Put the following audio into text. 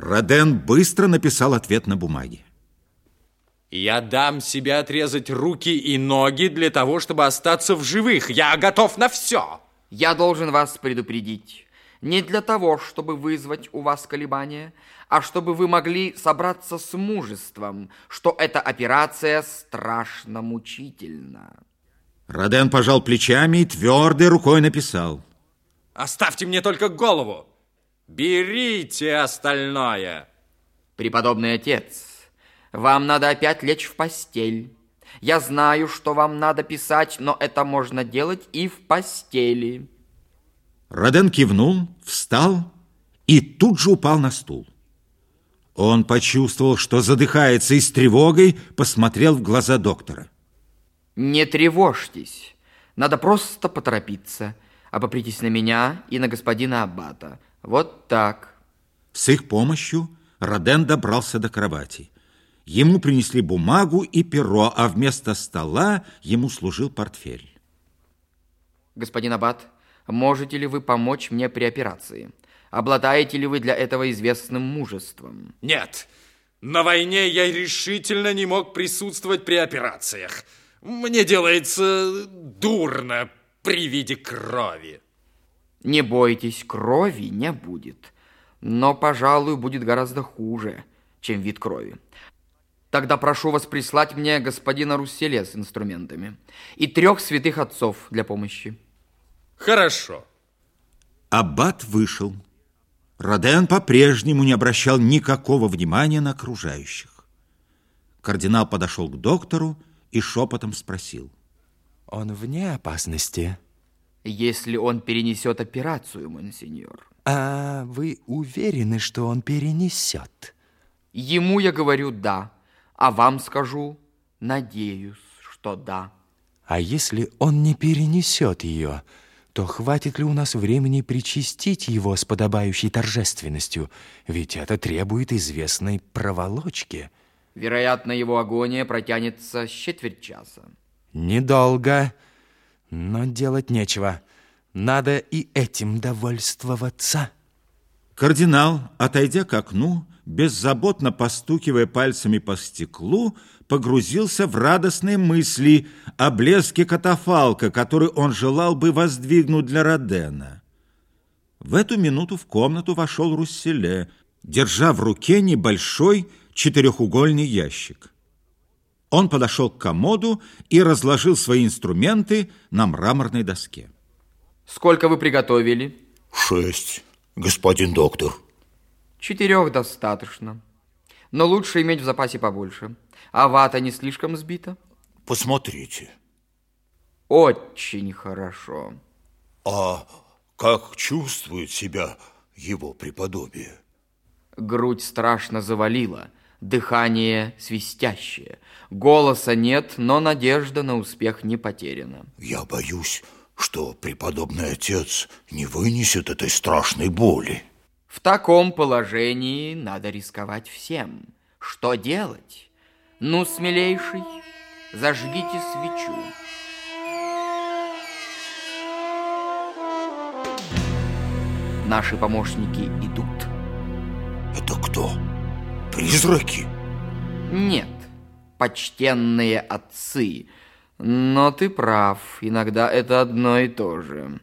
Роден быстро написал ответ на бумаге. Я дам себе отрезать руки и ноги для того, чтобы остаться в живых. Я готов на все. Я должен вас предупредить. Не для того, чтобы вызвать у вас колебания, а чтобы вы могли собраться с мужеством, что эта операция страшно мучительна. Роден пожал плечами и твердой рукой написал. Оставьте мне только голову. Берите остальное. Преподобный отец, вам надо опять лечь в постель. Я знаю, что вам надо писать, но это можно делать и в постели. Роден кивнул, встал и тут же упал на стул. Он почувствовал, что задыхается и с тревогой посмотрел в глаза доктора. Не тревожьтесь. Надо просто поторопиться. Обопритесь на меня и на господина Аббата. Вот так. С их помощью Роден добрался до кровати. Ему принесли бумагу и перо, а вместо стола ему служил портфель. Господин Аббат, можете ли вы помочь мне при операции? Обладаете ли вы для этого известным мужеством? Нет. На войне я решительно не мог присутствовать при операциях. Мне делается дурно при виде крови. Не бойтесь, крови не будет. Но, пожалуй, будет гораздо хуже, чем вид крови. Тогда прошу вас прислать мне господина Русселе с инструментами и трех святых отцов для помощи. Хорошо. Аббат вышел. Роден по-прежнему не обращал никакого внимания на окружающих. Кардинал подошел к доктору и шепотом спросил. Он вне опасности? Если он перенесет операцию, монсеньор. А вы уверены, что он перенесет? Ему я говорю «да». А вам скажу, надеюсь, что да. А если он не перенесет ее, то хватит ли у нас времени причастить его с подобающей торжественностью? Ведь это требует известной проволочки. Вероятно, его агония протянется с четверть часа. Недолго, но делать нечего. Надо и этим довольствоваться. Кардинал, отойдя к окну, беззаботно постукивая пальцами по стеклу, погрузился в радостные мысли о блеске катафалка, который он желал бы воздвигнуть для Родена. В эту минуту в комнату вошел Русселе, держа в руке небольшой четырехугольный ящик. Он подошел к комоду и разложил свои инструменты на мраморной доске. Сколько вы приготовили? Шесть, господин доктор. Четырех достаточно. Но лучше иметь в запасе побольше. А вата не слишком сбита? Посмотрите. Очень хорошо. А как чувствует себя его преподобие? Грудь страшно завалила, дыхание свистящее. Голоса нет, но надежда на успех не потеряна. Я боюсь, что преподобный отец не вынесет этой страшной боли. В таком положении надо рисковать всем. Что делать? Ну, смелейший, зажгите свечу. Наши помощники идут. Это кто? Призраки? Нет, почтенные отцы. Но ты прав, иногда это одно и то же.